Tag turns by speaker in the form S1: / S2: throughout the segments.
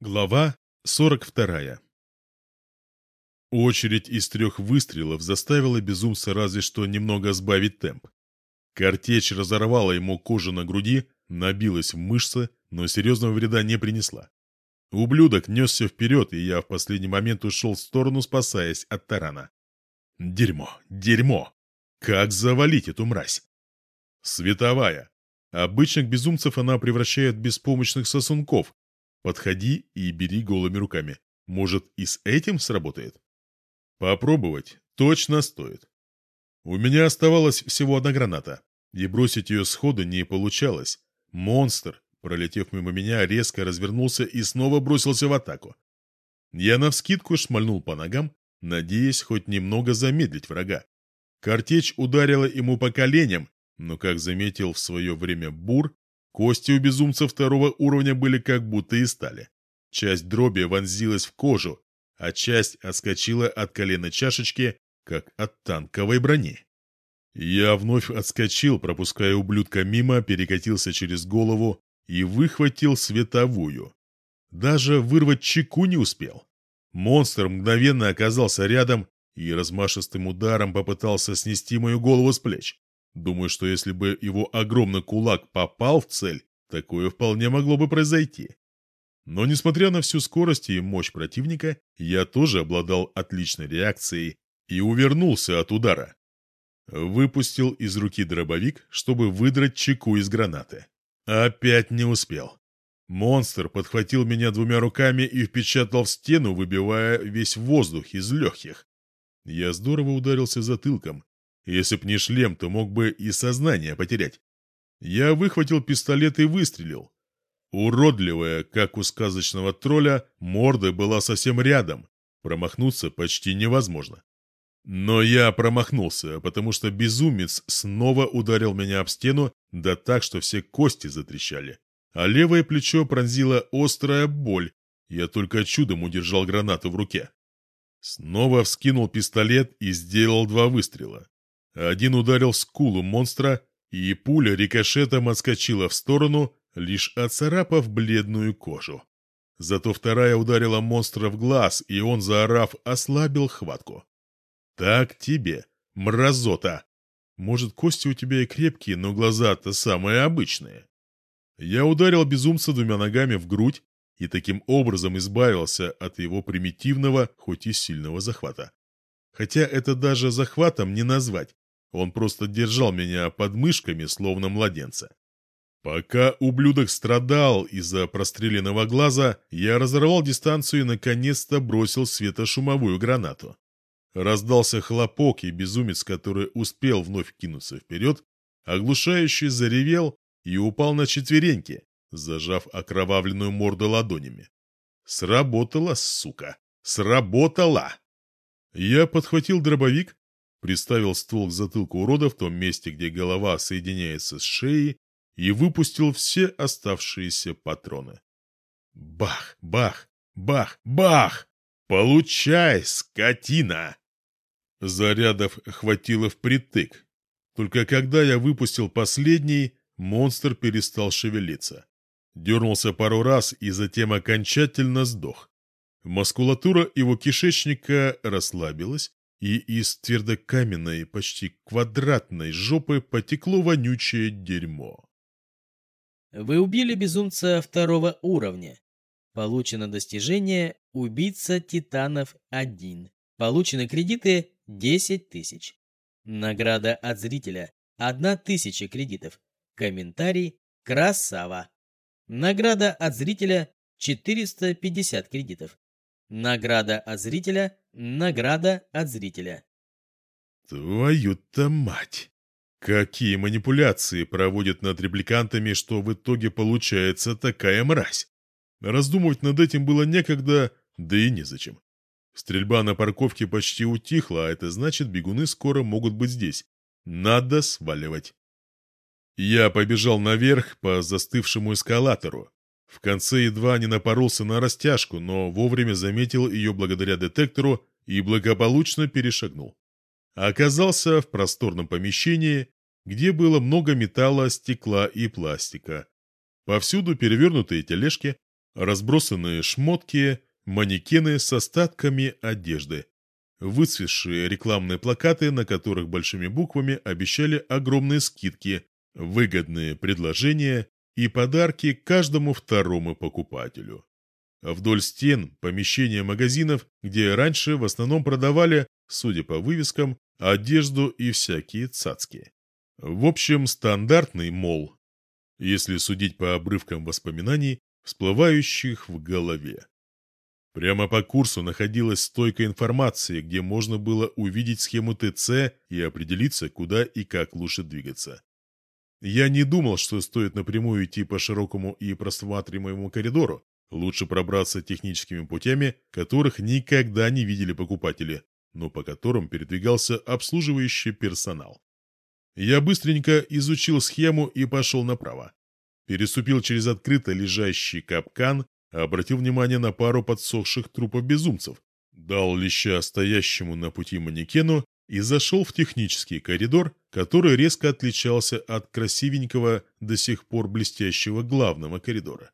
S1: Глава 42 Очередь из трех выстрелов заставила безумца разве что немного сбавить темп. Картечь разорвала ему кожу на груди, набилась в мышцы, но серьезного вреда не принесла. Ублюдок несся вперед, и я в последний момент ушел в сторону, спасаясь от тарана. Дерьмо, дерьмо! Как завалить эту мразь? Световая. Обычных безумцев она превращает в беспомощных сосунков, Подходи и бери голыми руками. Может, и с этим сработает? Попробовать точно стоит. У меня оставалась всего одна граната, и бросить ее сходу не получалось. Монстр, пролетев мимо меня, резко развернулся и снова бросился в атаку. Я навскидку шмальнул по ногам, надеясь хоть немного замедлить врага. Картечь ударила ему по коленям, но, как заметил в свое время Бур, Кости у безумца второго уровня были как будто и стали. Часть дроби вонзилась в кожу, а часть отскочила от колена чашечки, как от танковой брони. Я вновь отскочил, пропуская ублюдка мимо, перекатился через голову и выхватил световую. Даже вырвать чеку не успел. Монстр мгновенно оказался рядом и размашистым ударом попытался снести мою голову с плеч. Думаю, что если бы его огромный кулак попал в цель, такое вполне могло бы произойти. Но несмотря на всю скорость и мощь противника, я тоже обладал отличной реакцией и увернулся от удара. Выпустил из руки дробовик, чтобы выдрать чеку из гранаты. Опять не успел. Монстр подхватил меня двумя руками и впечатал в стену, выбивая весь воздух из легких. Я здорово ударился затылком, если б не шлем, то мог бы и сознание потерять. Я выхватил пистолет и выстрелил. Уродливая, как у сказочного тролля, морда была совсем рядом. Промахнуться почти невозможно. Но я промахнулся, потому что безумец снова ударил меня об стену, да так, что все кости затрещали. А левое плечо пронзила острая боль. Я только чудом удержал гранату в руке. Снова вскинул пистолет и сделал два выстрела. Один ударил скулу монстра, и пуля рикошетом отскочила в сторону, лишь оцарапав бледную кожу. Зато вторая ударила монстра в глаз, и он, заорав, ослабил хватку. «Так тебе, мразота! Может, кости у тебя и крепкие, но глаза-то самые обычные». Я ударил безумца двумя ногами в грудь и таким образом избавился от его примитивного, хоть и сильного захвата. Хотя это даже захватом не назвать, он просто держал меня под мышками, словно младенца. Пока ублюдок страдал из-за простреленного глаза, я разорвал дистанцию и наконец-то бросил светошумовую гранату. Раздался хлопок, и безумец, который успел вновь кинуться вперед, оглушающе заревел и упал на четвереньки, зажав окровавленную морду ладонями. Сработала, сука! Сработала! Я подхватил дробовик, приставил ствол к затылку урода в том месте, где голова соединяется с шеей, и выпустил все оставшиеся патроны. Бах, бах, бах, бах! Получай, скотина! Зарядов хватило впритык. Только когда я выпустил последний, монстр перестал шевелиться. Дернулся пару раз и затем окончательно сдох. Мускулатура его кишечника расслабилась, и из твердокаменной, почти квадратной жопы потекло вонючее дерьмо.
S2: Вы убили безумца второго уровня. Получено достижение «Убийца Титанов 1». Получены кредиты 10 тысяч. Награда от зрителя – 1 тысяча кредитов. Комментарий «Красава». Награда от зрителя – 450 кредитов. Награда от зрителя – награда от зрителя.
S1: Твою-то мать! Какие манипуляции проводят над репликантами, что в итоге получается такая мразь? Раздумывать над этим было некогда, да и незачем. Стрельба на парковке почти утихла, а это значит, бегуны скоро могут быть здесь. Надо сваливать. Я побежал наверх по застывшему эскалатору. В конце едва не напоролся на растяжку, но вовремя заметил ее благодаря детектору и благополучно перешагнул. Оказался в просторном помещении, где было много металла, стекла и пластика. Повсюду перевернутые тележки, Разбросанные шмотки, манекены с остатками одежды. Выцветшие рекламные плакаты, на которых большими буквами обещали огромные скидки, выгодные предложения и подарки каждому второму покупателю. Вдоль стен помещения магазинов, где раньше в основном продавали, судя по вывескам, одежду и всякие цацки. В общем, стандартный мол, если судить по обрывкам воспоминаний, всплывающих в голове. Прямо по курсу находилась стойка информации, где можно было увидеть схему ТЦ и определиться, куда и как лучше двигаться. Я не думал, что стоит напрямую идти по широкому и просматриваемому коридору. Лучше пробраться техническими путями, которых никогда не видели покупатели, но по которым передвигался обслуживающий персонал. Я быстренько изучил схему и пошел направо. Переступил через открыто лежащий капкан, обратил внимание на пару подсохших трупов безумцев, дал леща стоящему на пути манекену и зашел в технический коридор, который резко отличался от красивенького, до сих пор блестящего главного коридора.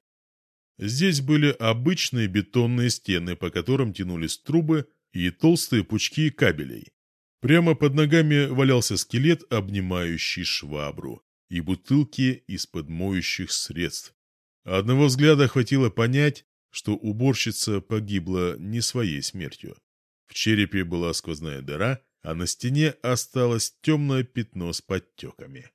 S1: Здесь были обычные бетонные стены, по которым тянулись трубы и толстые пучки кабелей. Прямо под ногами валялся скелет, обнимающий швабру, и бутылки из-под моющих средств. Одного взгляда хватило понять, что уборщица погибла не своей смертью. В черепе была сквозная дыра, а на стене осталось темное пятно с подтеками.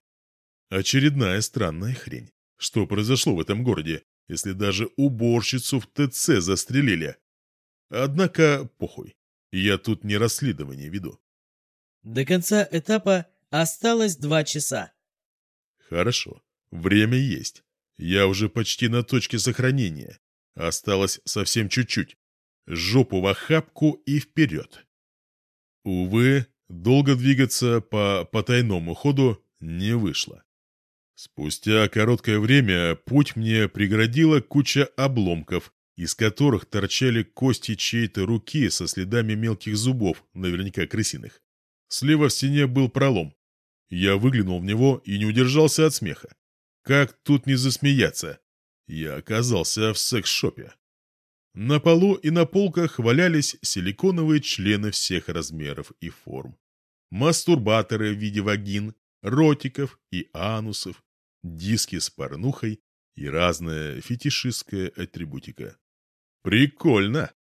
S1: Очередная странная хрень. Что произошло в этом городе, если даже уборщицу в ТЦ застрелили? Однако, похуй, я тут не расследование веду.
S2: До конца этапа осталось два часа.
S1: Хорошо, время есть. Я уже почти на точке сохранения. Осталось совсем чуть-чуть. Жопу в охапку и вперед. Увы, долго двигаться по потайному ходу не вышло. Спустя короткое время путь мне преградила куча обломков, из которых торчали кости чьей-то руки со следами мелких зубов, наверняка крысиных. Слева в стене был пролом. Я выглянул в него и не удержался от смеха. Как тут не засмеяться? Я оказался в секс-шопе. На полу и на полках валялись силиконовые члены всех размеров и форм. Мастурбаторы в виде вагин, ротиков и анусов, диски с порнухой и разная фетишистская атрибутика. Прикольно!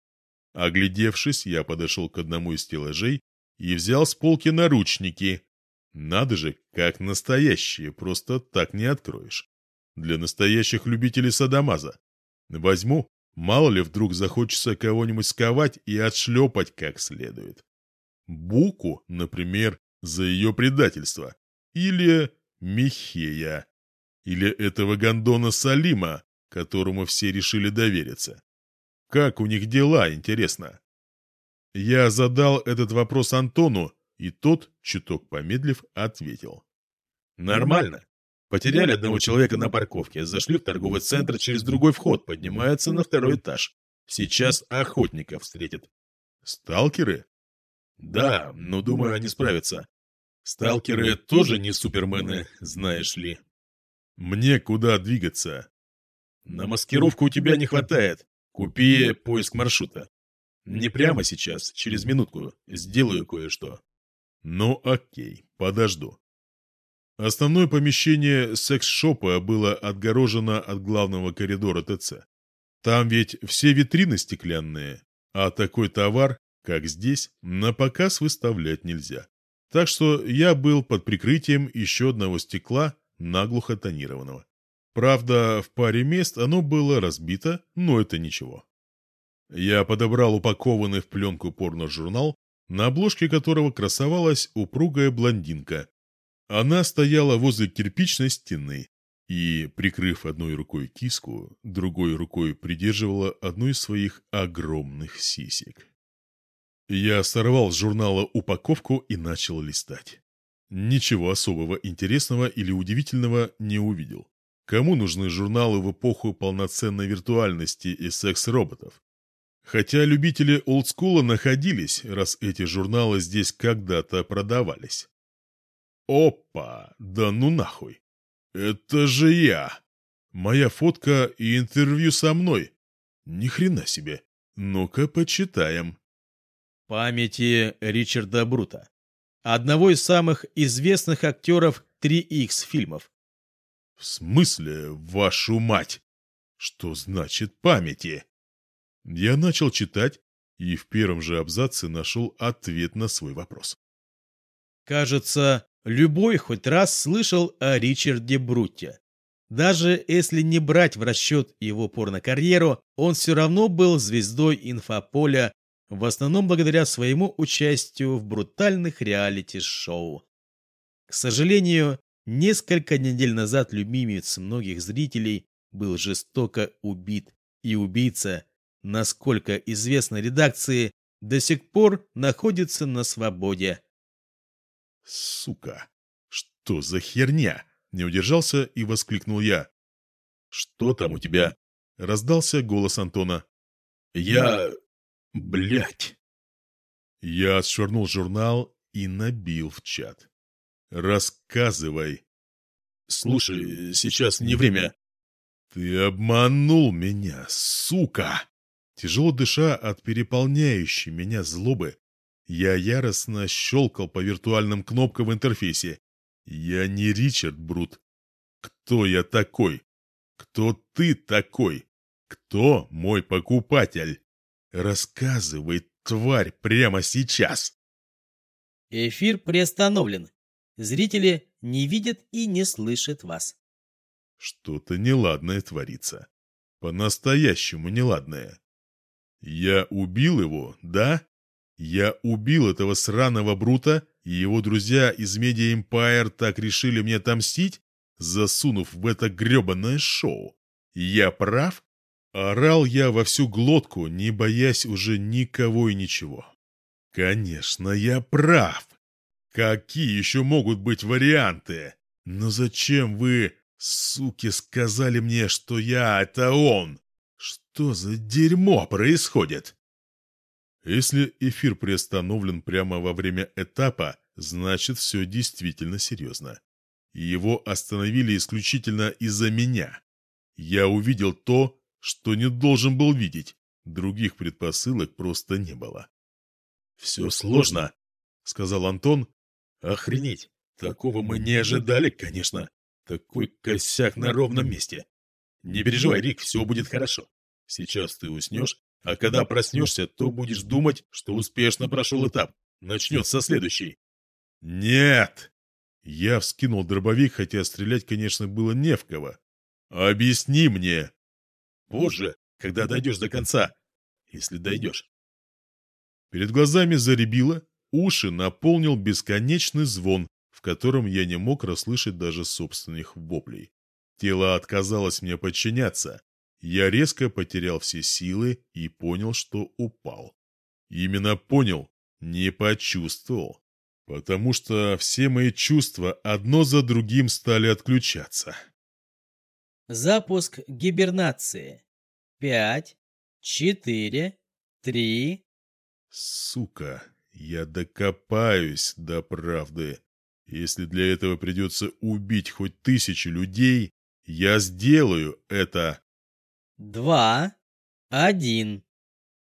S1: Оглядевшись, я подошел к одному из стеллажей и взял с полки наручники. Надо же, как настоящие, просто так не откроешь. Для настоящих любителей садомаза. Возьму Мало ли вдруг захочется кого-нибудь сковать и отшлепать как следует. Буку, например, за ее предательство. Или Михея. Или этого гондона Салима, которому все решили довериться. Как у них дела, интересно? Я задал этот вопрос Антону, и тот, чуток помедлив, ответил.
S3: Нормально. Потеряли одного человека на парковке, зашли в торговый центр через другой вход, поднимаются на второй этаж. Сейчас охотников встретят.
S1: Сталкеры?
S3: Да, но думаю, они справятся. Сталкеры тоже не супермены, знаешь ли.
S1: Мне куда двигаться?
S3: На маскировку у тебя не хватает. Купи поиск маршрута. Не прямо сейчас, через минутку. Сделаю кое-что.
S1: Ну окей, подожду. Основное помещение секс-шопа было отгорожено от главного коридора ТЦ. Там ведь все витрины стеклянные, а такой товар, как здесь, на показ выставлять нельзя. Так что я был под прикрытием еще одного стекла, наглухо тонированного. Правда, в паре мест оно было разбито, но это ничего. Я подобрал упакованный в пленку порно-журнал, на обложке которого красовалась упругая блондинка она стояла возле кирпичной стены и, прикрыв одной рукой киску, другой рукой придерживала одну из своих огромных сисек. Я сорвал с журнала упаковку и начал листать. Ничего особого интересного или удивительного не увидел. Кому нужны журналы в эпоху полноценной виртуальности и секс-роботов? Хотя любители олдскула находились, раз эти журналы здесь когда-то продавались. Опа, да ну нахуй. Это же я. Моя фотка и интервью со мной. Ни хрена себе. Ну-ка, почитаем.
S3: Памяти Ричарда Брута. Одного из самых известных актеров 3X фильмов.
S1: В смысле, вашу мать? Что значит памяти? Я начал читать и в первом же абзаце нашел ответ на свой вопрос.
S3: Кажется, любой хоть раз слышал о Ричарде Бруте. Даже если не брать в расчет его порнокарьеру, он все равно был звездой инфополя, в основном благодаря своему участию в брутальных реалити-шоу. К сожалению, несколько недель назад любимец многих зрителей был жестоко убит, и убийца, насколько известно редакции, до сих пор находится на свободе.
S1: Сука, что за херня? Не удержался и воскликнул я.
S3: «Что там у тебя?»
S1: — раздался голос Антона.
S3: «Я... блядь!»
S1: Я отшвырнул журнал и набил в чат. «Рассказывай».
S3: «Слушай, сейчас не время».
S1: «Ты обманул меня, сука!» Тяжело дыша от переполняющей меня злобы, я яростно щелкал по виртуальным кнопкам в интерфейсе. «Я не Ричард Брут. Кто я такой? Кто ты такой? Кто мой покупатель? Рассказывай, тварь, прямо сейчас!»
S2: Эфир приостановлен. Зрители не видят и не слышат вас.
S1: Что-то неладное творится. По-настоящему неладное. Я убил его, да? Я убил этого сраного Брута и его друзья из Media Empire так решили мне отомстить, засунув в это гребанное шоу. Я прав? Орал я во всю глотку, не боясь уже никого и ничего. Конечно, я прав. Какие еще могут быть варианты? Но зачем вы, суки, сказали мне, что я — это он? Что за дерьмо происходит? Если эфир приостановлен прямо во время этапа, значит все действительно серьезно. Его остановили исключительно из-за меня. Я увидел то, что не должен был видеть. Других предпосылок просто не было.
S3: «Все сложно», — сказал Антон. «Охренеть! Такого мы не ожидали, конечно. Такой косяк на ровном месте. Не переживай, Рик, все будет хорошо. Сейчас ты уснешь, а когда проснешься, то будешь думать, что успешно прошел этап. Начнется следующий.
S1: Нет! Я вскинул дробовик, хотя стрелять, конечно, было не в кого. Объясни мне.
S3: Позже, когда дойдешь до конца. Если дойдешь.
S1: Перед глазами заребило, уши наполнил бесконечный звон, в котором я не мог расслышать даже собственных воплей. Тело отказалось мне подчиняться. Я резко потерял все силы и понял, что упал. Именно понял, не почувствовал. Потому что все мои чувства одно за другим стали отключаться.
S2: Запуск гибернации. Пять, четыре, три...
S1: Сука, я докопаюсь до правды. Если для этого придется убить хоть тысячу людей, я сделаю это
S2: два, один.